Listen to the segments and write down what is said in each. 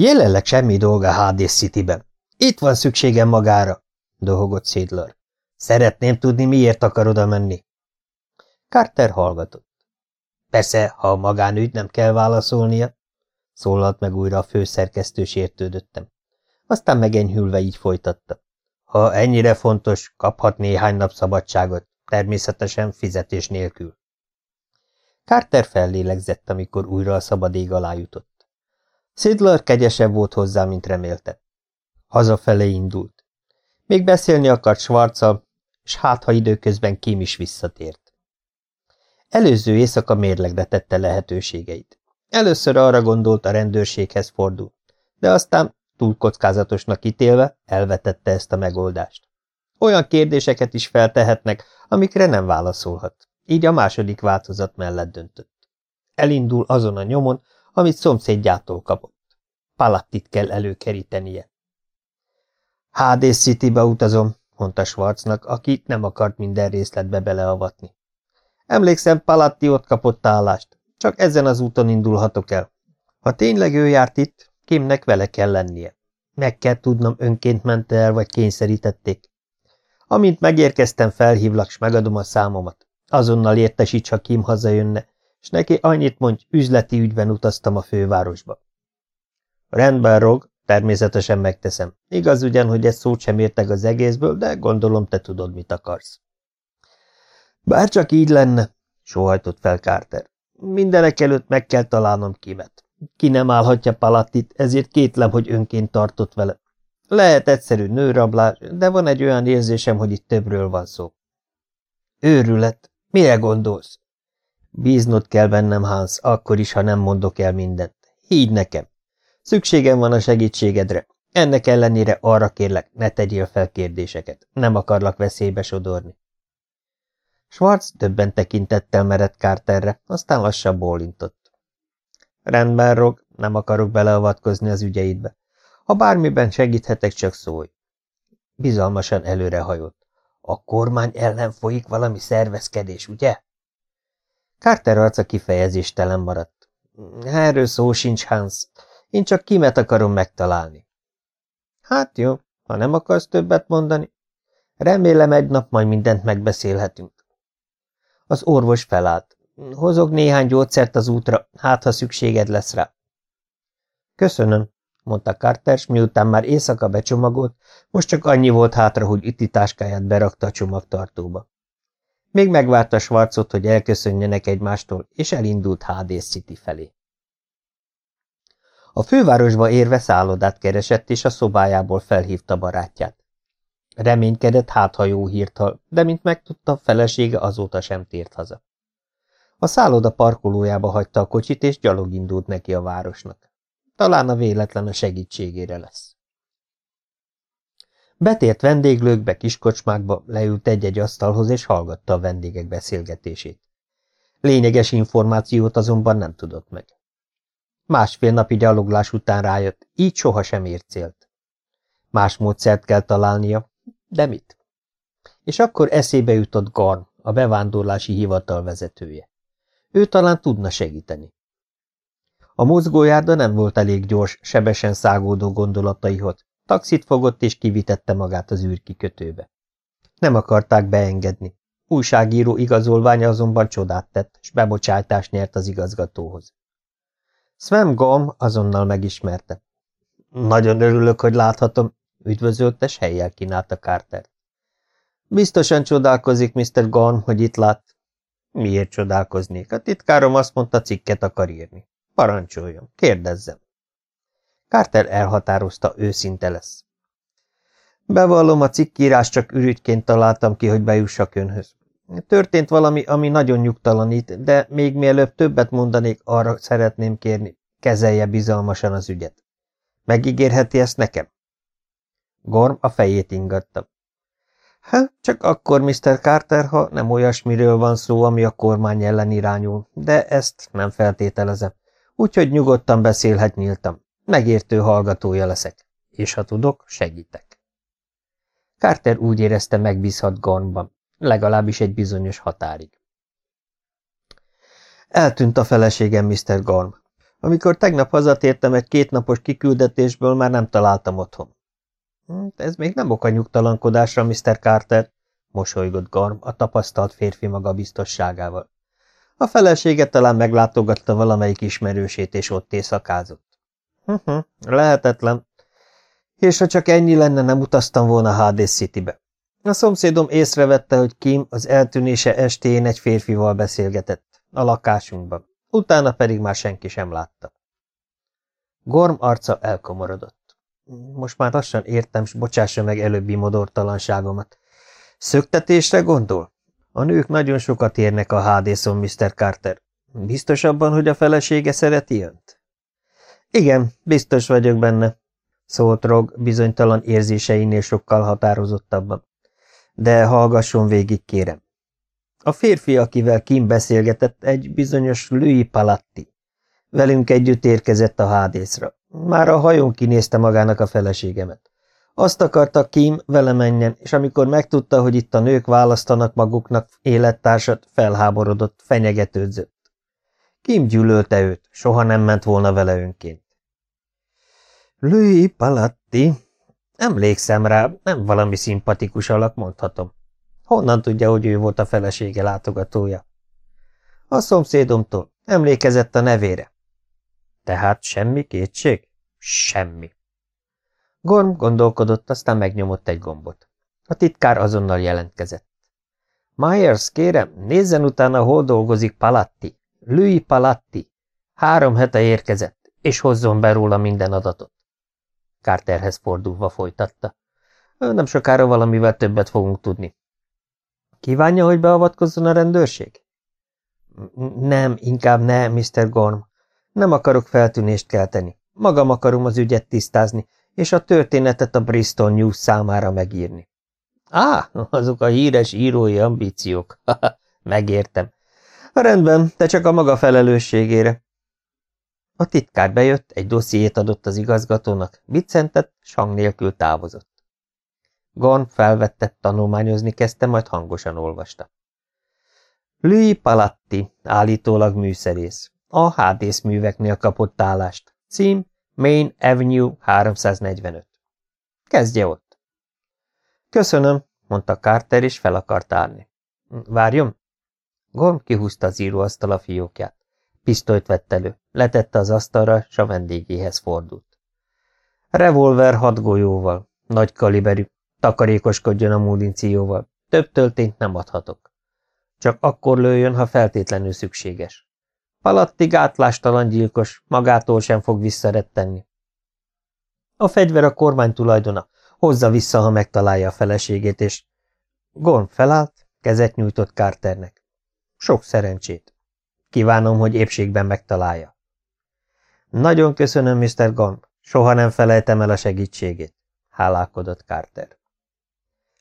Jelenleg semmi dolga Hades Cityben. Itt van szükségem magára, dohogott Szédler. Szeretném tudni, miért akar oda menni. Carter hallgatott. Persze, ha a magánügy nem kell válaszolnia, szólalt meg újra a főszerkesztő sértődöttem. Aztán megenyhülve így folytatta. Ha ennyire fontos, kaphat néhány nap szabadságot, természetesen fizetés nélkül. Carter fellélegzett, amikor újra a szabad ég alá jutott. Sidler kegyesebb volt hozzá, mint remélte. Hazafele indult. Még beszélni akart Schwarzal, s hát, ha időközben Kim is visszatért. Előző éjszaka mérlegre tette lehetőségeit. Először arra gondolt, a rendőrséghez fordul, de aztán, túl kockázatosnak ítélve, elvetette ezt a megoldást. Olyan kérdéseket is feltehetnek, amikre nem válaszolhat. Így a második változat mellett döntött. Elindul azon a nyomon, amit szomszédjától kapott. Palattit kell előkerítenie. Hades Citybe utazom, mondta Schwarznak, aki nem akart minden részletbe beleavatni. Emlékszem, Palatti ott kapott állást. Csak ezen az úton indulhatok el. Ha tényleg ő járt itt, Kimnek vele kell lennie. Meg kell tudnom, önként ment el, vagy kényszerítették. Amint megérkeztem, felhívlak, s megadom a számomat. Azonnal értesíts, ha Kim hazajönne, és neki annyit mondj, üzleti ügyben utaztam a fővárosba. Rendben, Rog, természetesen megteszem. Igaz ugyan, hogy egy szót sem értek az egészből, de gondolom te tudod, mit akarsz. Bár csak így lenne, sóhajtott fel Carter. Mindenek előtt meg kell találnom Kimet. Ki nem állhatja Palattit, ezért kétlem, hogy önként tartott vele. Lehet egyszerű nőrablás, de van egy olyan érzésem, hogy itt többről van szó. Őrület, mire gondolsz? Bíznod kell bennem, Hans, akkor is, ha nem mondok el mindent. Higgy nekem. Szükségem van a segítségedre. Ennek ellenére arra kérlek, ne tegyél fel kérdéseket. Nem akarlak veszélybe sodorni. Schwarz többen tekintettel merett Carterre, aztán lassan bólintott. Rendben, Rog, nem akarok beleavatkozni az ügyeidbe. Ha bármiben segíthetek, csak szólj. Bizalmasan előrehajolt. A kormány ellen folyik valami szervezkedés, ugye? Carter arca kifejezéstelen maradt. Erről szó sincs, Hans. Én csak kimet akarom megtalálni. Hát jó, ha nem akarsz többet mondani. Remélem egy nap majd mindent megbeszélhetünk. Az orvos felállt. Hozok néhány gyógyszert az útra, hát ha szükséged lesz rá. Köszönöm, mondta Carter, miután már éjszaka becsomagolt, most csak annyi volt hátra, hogy itti táskáját berakta a csomagtartóba. Még megvárta Schwarzot, hogy elköszönjenek egymástól, és elindult Hades City felé. A fővárosba érve szállodát keresett, és a szobájából felhívta barátját. Reménykedett, hát ha jó hírt hall, de mint megtudta, felesége azóta sem tért haza. A szálloda parkolójába hagyta a kocsit, és gyalog indult neki a városnak. Talán a véletlen a segítségére lesz. Betért vendéglőkbe, kiskocsmákba, leült egy-egy asztalhoz, és hallgatta a vendégek beszélgetését. Lényeges információt azonban nem tudott meg. Másfél napi gyaloglás után rájött, így sohasem ért célt. Más módszert kell találnia, de mit? És akkor eszébe jutott Garn, a bevándorlási hivatal vezetője. Ő talán tudna segíteni. A mozgójárda nem volt elég gyors, sebesen szágódó gondolataihoz. Taxit fogott és kivitette magát az űrkikötőbe. Nem akarták beengedni. Újságíró igazolványa azonban csodát tett, s bebocsájtást nyert az igazgatóhoz. Sven Gom azonnal megismerte. Nagyon örülök, hogy láthatom, üdvözölte, s helyjel kínálta Carter. Biztosan csodálkozik Mr. Gorm, hogy itt lát. Miért csodálkoznék? A titkárom azt mondta, cikket akar írni. Parancsoljon, kérdezzem. Carter elhatározta, őszinte lesz. Bevallom, a cikkírás csak ürügyként találtam ki, hogy bejussak önhöz. Történt valami, ami nagyon nyugtalanít, de még mielőbb többet mondanék, arra szeretném kérni, kezelje bizalmasan az ügyet. Megígérheti ezt nekem? Gorm a fejét ingatta. Hát, csak akkor, Mr. Carter, ha nem olyasmiről van szó, ami a kormány ellen irányul, de ezt nem feltételezem. Úgyhogy nyugodtan beszélhet nyíltam. Megértő hallgatója leszek. És ha tudok, segítek. Carter úgy érezte, megbízhat Gormban, legalábbis egy bizonyos határig. Eltűnt a feleségem, Mr. Gorm. Amikor tegnap hazatértem egy kétnapos kiküldetésből, már nem találtam otthon. Hm, ez még nem oka nyugtalankodásra, Mr. Carter, mosolygott Garm a tapasztalt férfi magabiztosságával. A felesége talán meglátogatta valamelyik ismerősét, és ott éjszakázott. Uh hm, -huh, hm, lehetetlen. És ha csak ennyi lenne, nem utaztam volna Hades Citybe. A szomszédom észrevette, hogy Kim az eltűnése estén egy férfival beszélgetett, a lakásunkban. Utána pedig már senki sem látta. Gorm arca elkomorodott. Most már lassan értem, s bocsássa meg előbbi modortalanságomat. Szöktetésre gondol? A nők nagyon sokat érnek a hádészon, Mr. Carter. Biztos abban, hogy a felesége szereti önt? Igen, biztos vagyok benne, szólt Rog bizonytalan érzéseinél sokkal határozottabban. De hallgasson végig, kérem. A férfi, akivel Kim beszélgetett, egy bizonyos Louis Palatti. Velünk együtt érkezett a hádészra. Már a hajón kinézte magának a feleségemet. Azt akarta Kim, vele menjen, és amikor megtudta, hogy itt a nők választanak maguknak élettársat, felháborodott, fenyegetődzött. Kim gyűlölte őt, soha nem ment volna vele önként. Louis Palatti, emlékszem rá, nem valami szimpatikus alak, mondhatom. Honnan tudja, hogy ő volt a felesége látogatója? A szomszédomtól. Emlékezett a nevére. Tehát semmi kétség? Semmi. Gorm gondolkodott, aztán megnyomott egy gombot. A titkár azonnal jelentkezett. Myers, kérem, nézzen utána, hol dolgozik Palatti. Louis Palatti. Három hete érkezett, és hozzon be róla minden adatot. Carterhez fordulva folytatta. Nem sokára valamivel többet fogunk tudni. Kívánja, hogy beavatkozzon a rendőrség? Nem, inkább ne, Mr. Gorm. Nem akarok feltűnést kelteni. Magam akarom az ügyet tisztázni, és a történetet a Bristol News számára megírni. Á, azok a híres írói ambíciók. Megértem. Rendben, de csak a maga felelősségére. A titkár bejött, egy dossziét adott az igazgatónak, viccentett, sang nélkül távozott. Gon felvette, tanulmányozni kezdte, majd hangosan olvasta. Louis Palatti, állítólag műszerész. A hádész műveknél kapott állást. Cím Main Avenue 345. Kezdje ott. Köszönöm, mondta Carter, és fel akart állni. Várjon? Gorm kihúzta az íróasztal a fiókját. Pisztolyt vett elő, letette az asztalra, s a vendégéhez fordult. Revolver hat golyóval, nagy kaliberű, Takarékoskodjon a munícióval. Több töltényt nem adhatok. Csak akkor lőjön, ha feltétlenül szükséges. Palatti gátlástalan gyilkos, magától sem fog visszarettenni. A fegyver a kormány tulajdona, hozza vissza, ha megtalálja a feleségét, és... Gorm felállt, kezet nyújtott Carternek. Sok szerencsét. Kívánom, hogy épségben megtalálja. Nagyon köszönöm, Mr. Gorm, soha nem felejtem el a segítségét, hálálkodott Carter.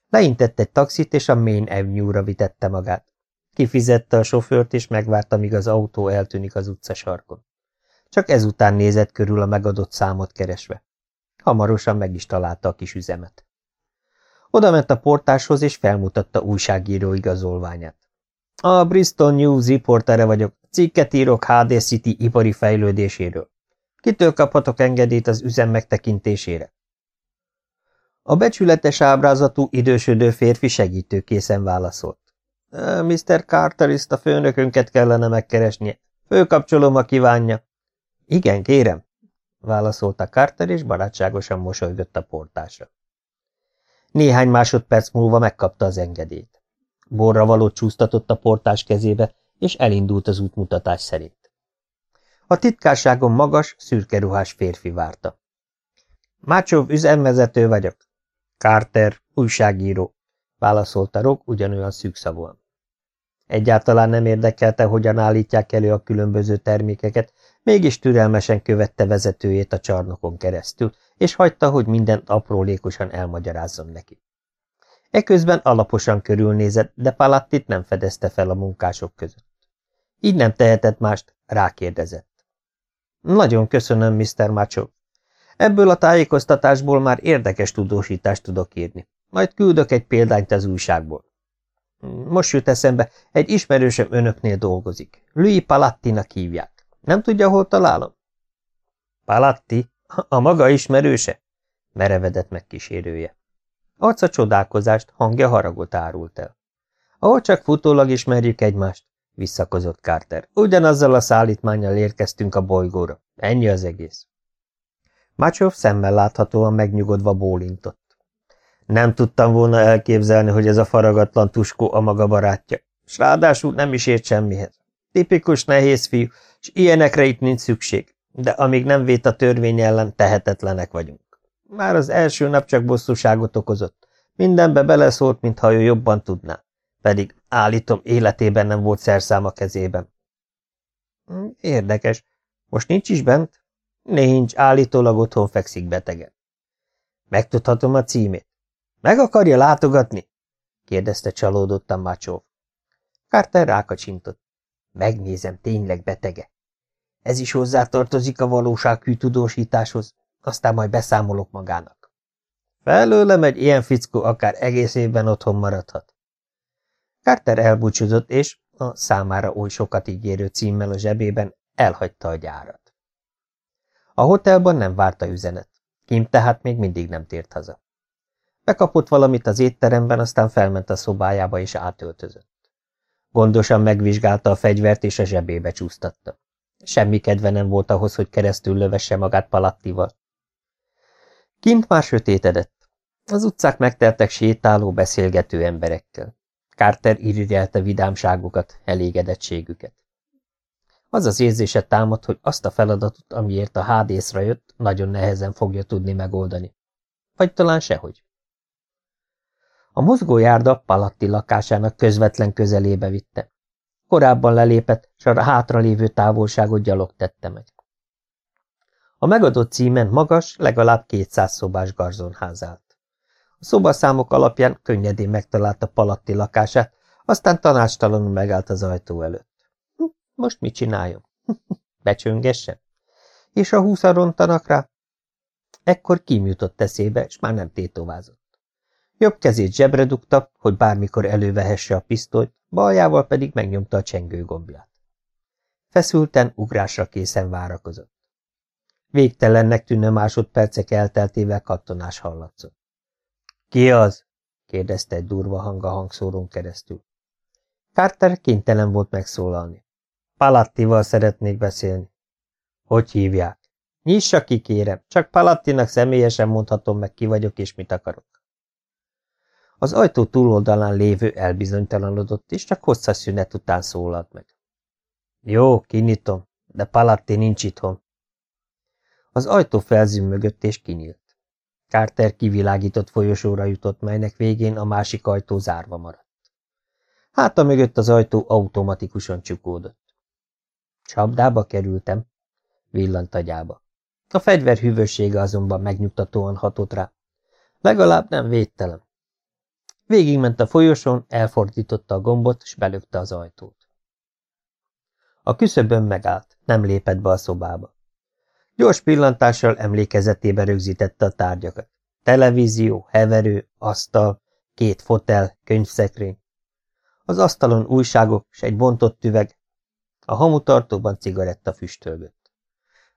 Leintett egy taxit, és a Main Avenue-ra vitette magát. Kifizette a sofőrt, és megvárta, míg az autó eltűnik az utca sarkon. Csak ezután nézett körül a megadott számot keresve. Hamarosan meg is találta a kis üzemet. Oda ment a portáshoz, és felmutatta újságíró igazolványát. A Bristol News riportere vagyok, cikket írok HD City ipari fejlődéséről. Kitől kaphatok engedélyt az üzem megtekintésére? A becsületes ábrázatú, idősödő férfi segítőkészen válaszolt. Mr. Carteriszt a főnökönket kellene megkeresnie. Főkapcsolom, a kívánja. Igen, kérem, válaszolta Carter, és barátságosan mosolygott a portásra. Néhány másodperc múlva megkapta az engedélyt. Borra való csúsztatott a portás kezébe, és elindult az útmutatás szerint. A titkárságon magas, szürke ruhás férfi várta. Mácsov üzemvezető vagyok, Carter, újságíró, válaszolta Rock ugyanolyan szűkszavúan. Egyáltalán nem érdekelte, hogyan állítják elő a különböző termékeket, mégis türelmesen követte vezetőjét a csarnokon keresztül, és hagyta, hogy mindent aprólékosan elmagyarázzon neki. Eközben alaposan körülnézett, de Palattit nem fedezte fel a munkások között. Így nem tehetett mást, rákérdezett. Nagyon köszönöm, Mr. Macho. Ebből a tájékoztatásból már érdekes tudósítást tudok írni. Majd küldök egy példányt az újságból. Most jut eszembe, egy ismerősöm önöknél dolgozik. Louis Palattinak hívják. Nem tudja, hol találom? Palatti? A maga ismerőse? Merevedett meg kísérője. Arca csodálkozást, hangja haragot árult el. Ahol csak futólag ismerjük egymást, visszakozott Carter. Ugyanazzal a szállítmányjal érkeztünk a bolygóra. Ennyi az egész. Macsov szemmel láthatóan megnyugodva bólintott. Nem tudtam volna elképzelni, hogy ez a faragatlan tuskó a maga barátja, s ráadásul nem is ért semmihez. Tipikus nehéz fiú, és ilyenekre itt nincs szükség, de amíg nem vét a törvény ellen, tehetetlenek vagyunk. Már az első nap csak bosszúságot okozott. Mindenbe beleszólt, mintha ő jobban tudná. Pedig állítom, életében nem volt szerszám a kezében. Hm, érdekes. Most nincs is bent? Nincs, állítólag otthon fekszik betegen. Megtudhatom a címét. Meg akarja látogatni? kérdezte csalódottan Macsov. Carter rákacsintott. Megnézem, tényleg betege. Ez is hozzátartozik a valósághű tudósításhoz, aztán majd beszámolok magának. Felőlem egy ilyen fickó akár egész évben otthon maradhat. Carter elbúcsúzott, és a számára oly sokat ígérő címmel a zsebében elhagyta a gyárat. A hotelban nem várta üzenet. Kim tehát még mindig nem tért haza. Bekapott valamit az étteremben, aztán felment a szobájába és átöltözött. Gondosan megvizsgálta a fegyvert és a zsebébe csúsztatta. Semmi kedve nem volt ahhoz, hogy keresztül lövesse magát Palattival. Kint már sötétedett. Az utcák megteltek sétáló, beszélgető emberekkel. Carter irigyelte vidámságukat, elégedettségüket. Az az érzése támad, hogy azt a feladatot, amiért a hádészra jött, nagyon nehezen fogja tudni megoldani. Vagy talán sehogy. A mozgójárda Palatti lakásának közvetlen közelébe vitte. Korábban lelépett, s a hátralévő távolságot gyalog tette meg. A megadott címen magas, legalább 200 szobás garzonház állt. A szobaszámok alapján könnyedén megtalálta Palatti lakását, aztán tanácstalanul megállt az ajtó előtt. Hm, most mit csináljon? Becsöngessen? És a húszan rontanak rá? Ekkor kimjutott eszébe, és már nem tétovázott. Jobb kezét zsebre dugta, hogy bármikor elővehesse a pisztolyt, baljával pedig megnyomta a csengő gombját. Feszülten, ugrásra készen várakozott. Végtelennek tűnő másodpercek elteltével kattonás hallatszott. – Ki az? – kérdezte egy durva hang a hangszórón keresztül. Carter kénytelen volt megszólalni. Palattival szeretnék beszélni. Hogy hívják? Nyissa ki, kérem, csak Palattinak személyesen mondhatom meg, ki vagyok és mit akarok. Az ajtó túloldalán lévő elbizonytalanodott, és csak hosszas szünet után szólalt meg. Jó, kinyitom, de Palatti nincs itthon. Az ajtó felzümmögött és kinyílt. Carter kivilágított folyosóra jutott, melynek végén a másik ajtó zárva maradt. Háta mögött az ajtó automatikusan csukódott. Csapdába kerültem, villant agyába. A fegyver hűvössége azonban megnyugtatóan hatott rá. Legalább nem védtelem. Végigment a folyosón, elfordította a gombot, és belökte az ajtót. A küszöbön megállt, nem lépett be a szobába. Gyors pillantással emlékezetébe rögzítette a tárgyakat. Televízió, heverő, asztal, két fotel, könyvszekrény. Az asztalon újságok és egy bontott üveg. A hamutartóban cigaretta füstölgött.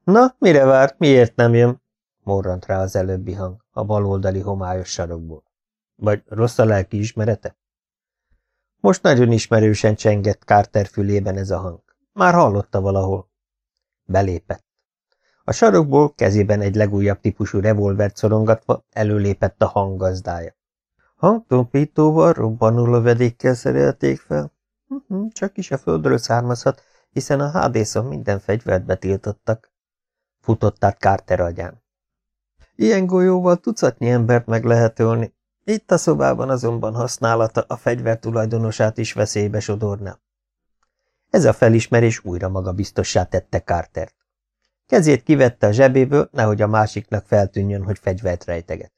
Na, mire várt, miért nem jön? morrant rá az előbbi hang, a baloldali homályos sarokból. Vagy rossz a lelki ismerete? Most nagyon ismerősen csengett Carter fülében ez a hang. Már hallotta valahol. Belépett. A sarokból kezében egy legújabb típusú revolvert szorongatva előlépett a hanggazdája. Hangtompítóval, robbanó lövedékkel szerelték fel. Mhm, csak is a földről származhat, hiszen a hádészon minden fegyvert betiltottak. Futott át Carter agyán. Ilyen golyóval tucatnyi embert meg lehet ölni, itt a szobában azonban használata a fegyver tulajdonosát is veszélybe sodorná. Ez a felismerés újra maga biztossá tette Cartert. Kezét kivette a zsebéből, nehogy a másiknak feltűnjön, hogy fegyvert rejteget.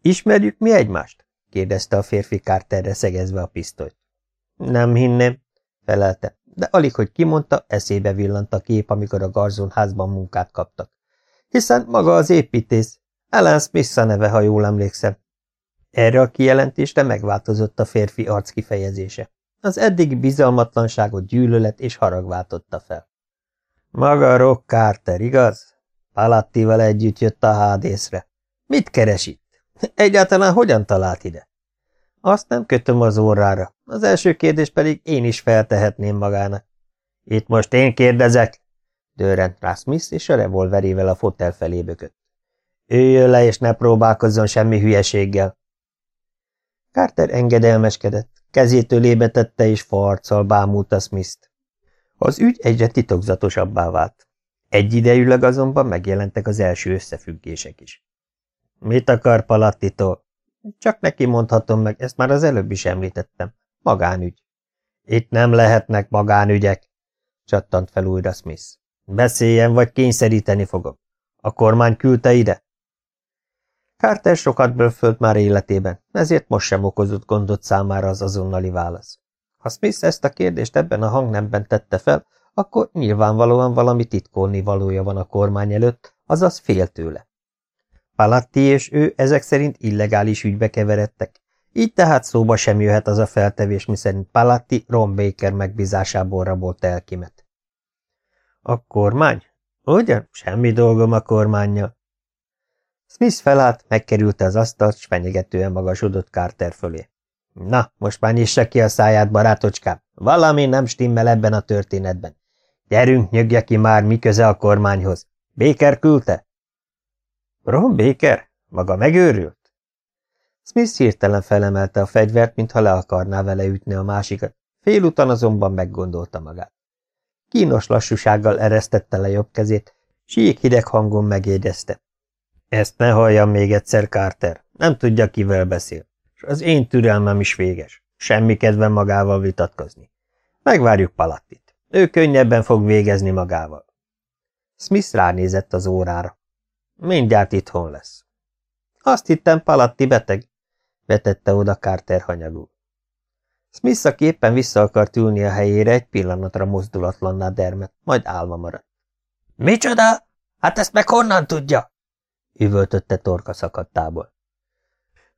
Ismerjük mi egymást? kérdezte a férfi Carterre szegezve a pisztolyt. Nem hinném, felelte, de alig, hogy kimondta, eszébe villant a kép, amikor a garzonházban munkát kaptak. Hiszen maga az építész, Alan Smith a neve, ha jól emlékszem. Erre a kijelentésre megváltozott a férfi arc kifejezése. Az eddigi bizalmatlanságot gyűlölet és harag váltotta fel. Maga Rock Carter, igaz? Palattival együtt jött a hádészre. Mit keres itt? Egyáltalán hogyan talált ide? Azt nem kötöm az órára. Az első kérdés pedig én is feltehetném magának. Itt most én kérdezek, dőrent rá Smith, és a revolverével a fotel felé bökött. Üljön le, és ne próbálkozzon semmi hülyeséggel. Carter engedelmeskedett, kezétől lébetette, és farccal bámulta Smith-t. Az ügy egyre titokzatosabbá vált. Egyidejűleg azonban megjelentek az első összefüggések is. Mit akar Palattitól? Csak neki mondhatom meg, ezt már az előbb is említettem. Magánügy. Itt nem lehetnek magánügyek, csattant fel újra Smith. Beszéljen, vagy kényszeríteni fogom. A kormány küldte ide? Carter sokat bőfölt már életében, ezért most sem okozott gondot számára az azonnali válasz. Ha Smith ezt a kérdést ebben a hangnemben tette fel, akkor nyilvánvalóan valami titkolni valója van a kormány előtt, azaz fél tőle. Palatti és ő ezek szerint illegális ügybe keveredtek, így tehát szóba sem jöhet az a feltevés, miszerint Palatti Ron Baker megbízásából rabolt Elkimet. A kormány? Ugyan? Semmi dolgom a kormányjal. Smith felállt, megkerülte az asztalt, s fenyegetően magasodott Carter fölé. Na, most már nyissa ki a száját, barátocskám. Valami nem stimmel ebben a történetben. Gyerünk, nyögje ki már, mi köze a kormányhoz. Béker küldte? Ron Baker? Maga megőrült? Smith hirtelen felemelte a fegyvert, mintha le akarná vele ütni a másikat. Félúton azonban meggondolta magát. Kínos lassúsággal eresztette le jobb kezét, sík hideg hangon megjegyezte. Ezt ne halljam még egyszer, Carter. Nem tudja, kivel beszél. És az én türelmem is véges. Semmi kedvem magával vitatkozni. Megvárjuk Palattit. Ő könnyebben fog végezni magával. Smith ránézett az órára. Mindjárt itthon lesz. Azt hittem, Palatti beteg, vetette oda Carter hanyagul. Smith a képen vissza akart ülni a helyére, egy pillanatra mozdulatlanná dermet, majd álma maradt. – Micsoda? Hát ezt meg honnan tudja? – üvöltötte torka szakadtából.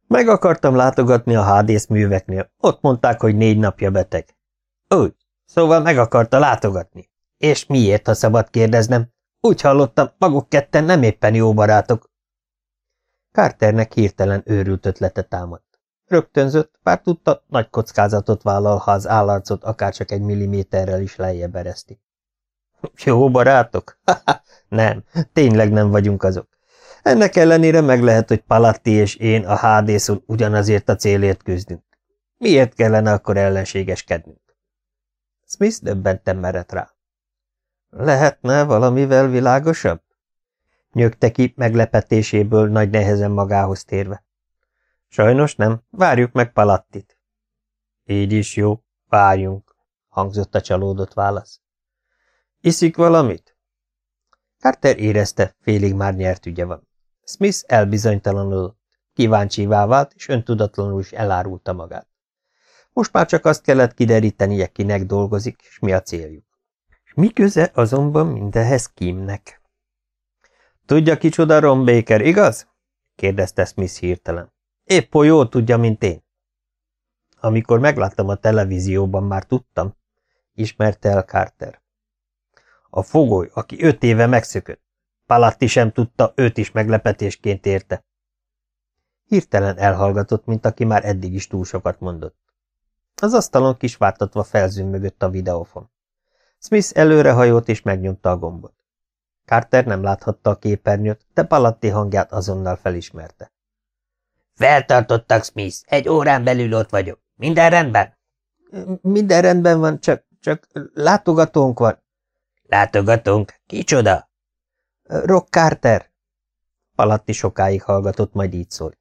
Meg akartam látogatni a hádész műveknél. Ott mondták, hogy négy napja beteg. Úgy, szóval meg akarta látogatni. És miért, ha szabad kérdeznem? Úgy hallottam, maguk ketten nem éppen jó barátok. Carternek hirtelen őrült ötlete támadt. Rögtönzött, bár tudta, nagy kockázatot vállal, ha az állarcot akárcsak egy milliméterrel is lejjebb ereszti. Jó barátok? nem, tényleg nem vagyunk azok. Ennek ellenére meg lehet, hogy Palatti és én a hádészon ugyanazért a célért küzdünk. Miért kellene akkor ellenségeskednünk? Smith döbbenten merett rá. Lehetne valamivel világosabb? Nyögte ki meglepetéséből nagy nehezen magához térve. Sajnos nem, várjuk meg Palattit. Így is jó, várjunk, hangzott a csalódott válasz. Iszik valamit? Carter érezte, félig már nyert ügye van. Smith elbizonytalanodott, kíváncsivá vált, és öntudatlanul is elárulta magát. Most már csak azt kellett kiderítenie, kinek dolgozik, és mi a céljuk. És mi köze azonban mindehhez Kimnek? Tudja kicsoda Ron Baker, igaz? kérdezte Smith hirtelen. Épp oly tudja, mint én. Amikor megláttam a televízióban, már tudtam, ismerte el Carter. A fogoly, aki öt éve megszökött. Palatti sem tudta, őt is meglepetésként érte. Hirtelen elhallgatott, mint aki már eddig is túl sokat mondott. Az asztalon kisvártatva felzümmögött a videófon. Smith előrehajolt és megnyomta a gombot. Carter nem láthatta a képernyőt, de Palatti hangját azonnal felismerte. Feltartottak, Smith. Egy órán belül ott vagyok. Minden rendben? Minden rendben van, csak, csak látogatónk van. Látogatónk? Kicsoda? Rock Carter. Palatti sokáig hallgatott, majd így szólt.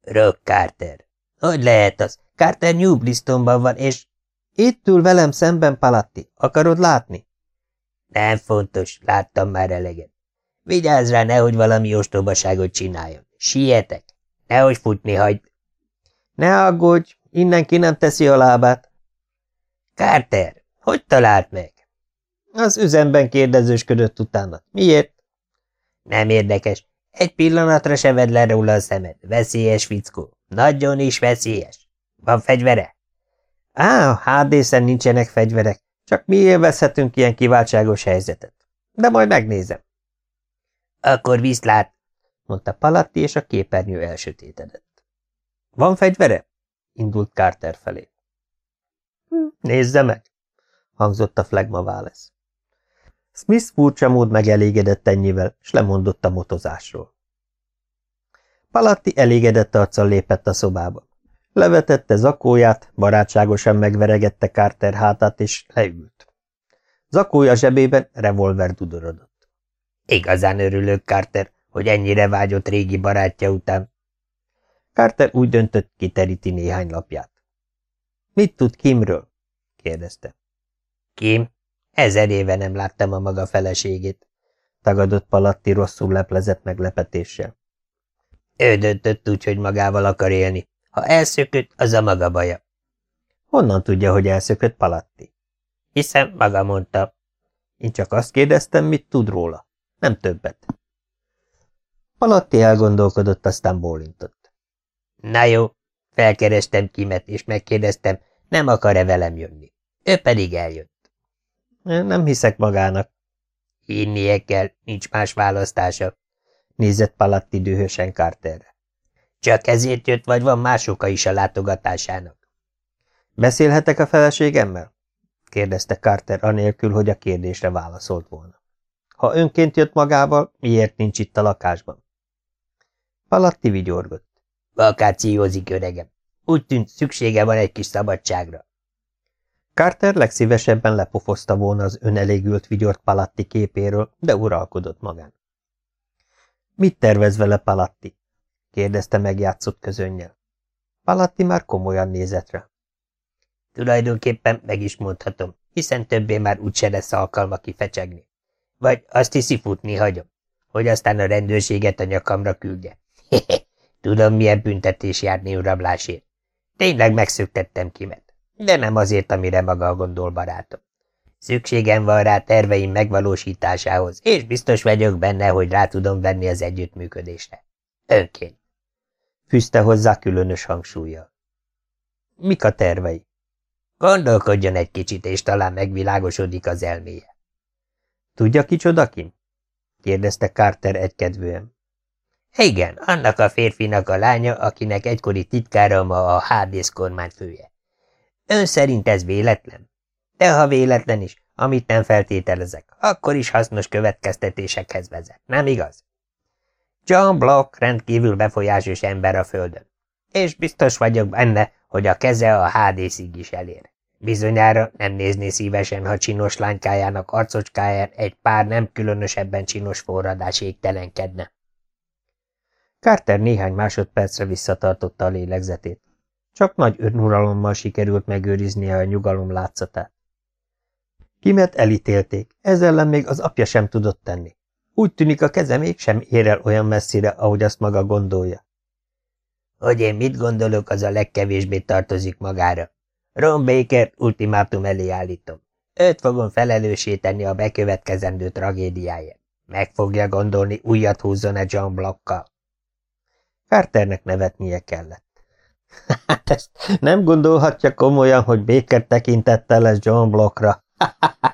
Rock Carter. Hogy lehet az? Carter New Blistonban van, és... Itt ül velem szemben, Palatti. Akarod látni? Nem fontos, láttam már eleget. Vigyázz rá, nehogy valami ostobaságot csináljon. Sietek. Nehogy futni hagyd. Ne aggódj, innen ki nem teszi a lábát. Carter, hogy talált meg? Az üzemben kérdezősködött utána. Miért? Nem érdekes. Egy pillanatra se vedd le róla a szemed. Veszélyes fickó. Nagyon is veszélyes. Van fegyvere? Á, a hádészen nincsenek fegyverek. Csak mi élvezhetünk ilyen kiváltságos helyzetet. de majd megnézem. Akkor viszlát, mondta Palatti, és a képernyő elsötétedett. Van fegyvere? indult Carter felé. Hm, nézze meg, hangzott a flagma válasz. Smith furcsa mód megelégedett ennyivel, s lemondott a motozásról. Palatti elégedett arccal lépett a szobába. Levetette zakóját, barátságosan megveregette Carter hátát, és leült. Zakója zsebében revolver dudorodott. Igazán örülök, Carter, hogy ennyire vágyott régi barátja után. Carter úgy döntött, kiteríti néhány lapját. Mit tud Kimről? kérdezte. Kim? Ezer éve nem láttam a maga feleségét, tagadott Palatti rosszul leplezett meglepetéssel. Ő döntött úgy, hogy magával akar élni. Ha elszökött, az a maga baja. Honnan tudja, hogy elszökött Palatti? Hiszen maga mondta. Én csak azt kérdeztem, mit tud róla. Nem többet. Palatti elgondolkodott, aztán bólintott. Na jó, felkerestem Kimet, és megkérdeztem, nem akar-e velem jönni. Ő pedig eljött. Nem hiszek magának. Hinnie kell, nincs más választása. Nézett Palatti dühösen Carterre. Csak ezért jött, vagy van más oka is a látogatásának? Beszélhetek a feleségemmel? kérdezte Carter anélkül, hogy a kérdésre válaszolt volna. Ha önként jött magával, miért nincs itt a lakásban? Palatti vigyorgott. Vakációzik, öregem. Úgy tűnt, szüksége van egy kis szabadságra. Carter legszívesebben lepofozta volna az önelégült vigyort Palatti képéről, de uralkodott magán. Mit tervez vele Palatti? kérdezte megjátszott közönnyel. Palatti már komolyan nézett rá. Tulajdonképpen meg is mondhatom, hiszen többé már úgyse lesz alkalma kifecsegni. Vagy azt hiszi futni hagyom, hogy aztán a rendőrséget a nyakamra küldje. Tudom, milyen büntetés járni rablásért. Tényleg megszöktettem kimet, de nem azért, amire maga gondol, barátom. Szükségem van rá terveim megvalósításához, és biztos vagyok benne, hogy rá tudom venni az együttműködésre. Önként. Fűzte hozzá különös hangsúlyjal. Mik a tervei? Gondolkodjon egy kicsit, és talán megvilágosodik az elméje. Tudja kicsoda Kim? kérdezte Carter egykedvűen. Igen, annak a férfinak a lánya, akinek egykori titkára ma a Hádész kormányfője. Ön szerint ez véletlen? De ha véletlen is, amit nem feltételezek, akkor is hasznos következtetésekhez vezet, nem igaz? John Block rendkívül befolyásos ember a földön, és biztos vagyok benne, hogy a keze a hádészig is elér. Bizonyára nem nézné szívesen, ha csinos lánykájának arcocskáján egy pár nem különösebben csinos forradás égtelenkedne. Carter néhány másodpercre visszatartotta a lélegzetét. Csak nagy önuralommal sikerült megőriznie a nyugalom látszatát. Kimet elítélték, ez ellen még az apja sem tudott tenni. Úgy tűnik a keze mégsem ér el olyan messzire, ahogy azt maga gondolja. Hogy én mit gondolok, az a legkevésbé tartozik magára. Ron Baker ultimátum elé állítom. Őt fogom felelősé tenni a bekövetkezendő tragédiáért. Meg fogja gondolni, újat húzzon a John Blockkal. Carternek nevetnie kellett. Hát ezt nem gondolhatja komolyan, hogy Baker tekintettel lesz John Blockra.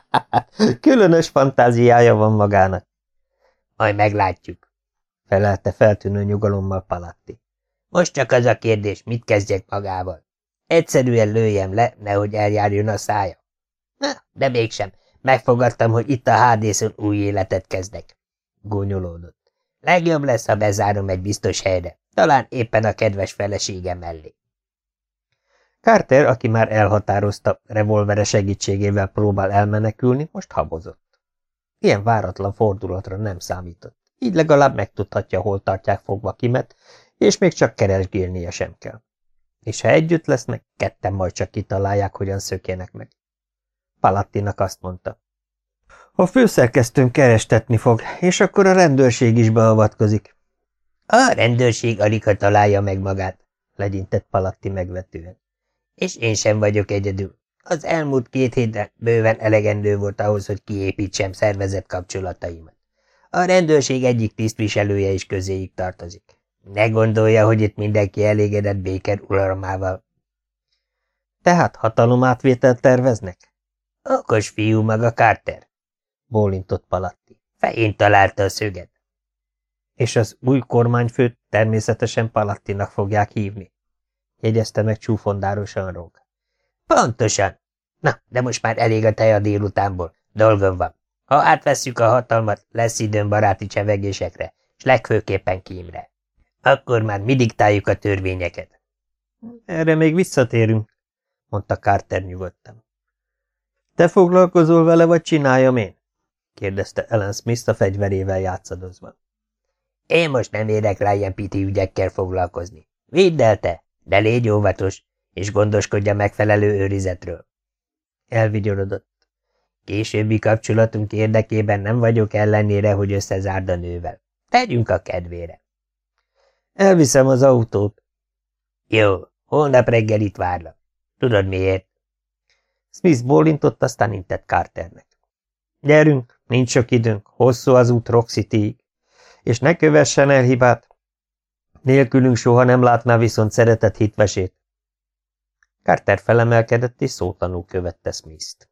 Különös fantáziája van magának. Majd meglátjuk, felelte feltűnő nyugalommal Palatti. Most csak az a kérdés, mit kezdjek magával. Egyszerűen lőjem le, nehogy eljárjon a szája. Na, de mégsem. Megfogadtam, hogy itt a hádészon új életet kezdek. Gúnyolódott. Legjobb lesz, ha bezárom egy biztos helyre, talán éppen a kedves feleségem mellé. Carter, aki már elhatározta, revolvere segítségével próbál elmenekülni, most habozott. Ilyen váratlan fordulatra nem számított. Így legalább megtudhatja, hol tartják fogva kimet, és még csak keresgélnie sem kell. És ha együtt lesznek, ketten majd csak kitalálják, hogyan szökjenek meg. Palattinak azt mondta. A főszerkesztőn kerestetni fog, és akkor a rendőrség is beavatkozik. A rendőrség alig találja meg magát, legyintett Palatti megvetően. És én sem vagyok egyedül. Az elmúlt két hétre bőven elegendő volt ahhoz, hogy kiépítsem szervezett kapcsolataimat. A rendőrség egyik tisztviselője is közéig tartozik. Ne gondolja, hogy itt mindenki elégedett béker uralmával. Tehát hatalomátvételt terveznek? Okos fiú maga Carter. Bólintott Palatti. Fején találta a szöget. És az új kormányfőt természetesen Palattinak fogják hívni, jegyezte meg csúfondárosan Rog. Pontosan. Na, de most már elég a tej a délutánból. Dolgom van. Ha átvesszük a hatalmat, lesz időm baráti csevegésekre, és legfőképpen kímre. Akkor már mi diktáljuk a törvényeket. Erre még visszatérünk, mondta Carter nyugodtan. Te foglalkozol vele, vagy csináljam én? Kérdezte Ellen Smith a fegyverével játszadozva. Én most nem érek rá ilyen piti ügyekkel foglalkozni. Vidd el te, de légy óvatos, és gondoskodja megfelelő őrizetről. Elvigyorodott. Későbbi kapcsolatunk érdekében nem vagyok ellenére, hogy összezárd a nővel. Tegyünk a kedvére. Elviszem az autót. Jó, holnap reggel itt várlak. Tudod miért? Smith bólintott, aztán intett Carternek. Gyerünk, nincs sok időnk, hosszú az út Rock City-ig. És ne kövessen el hibát. Nélkülünk soha nem látná viszont szeretett hitvesét. Carter felemelkedett, és szótanul követte Smith-t.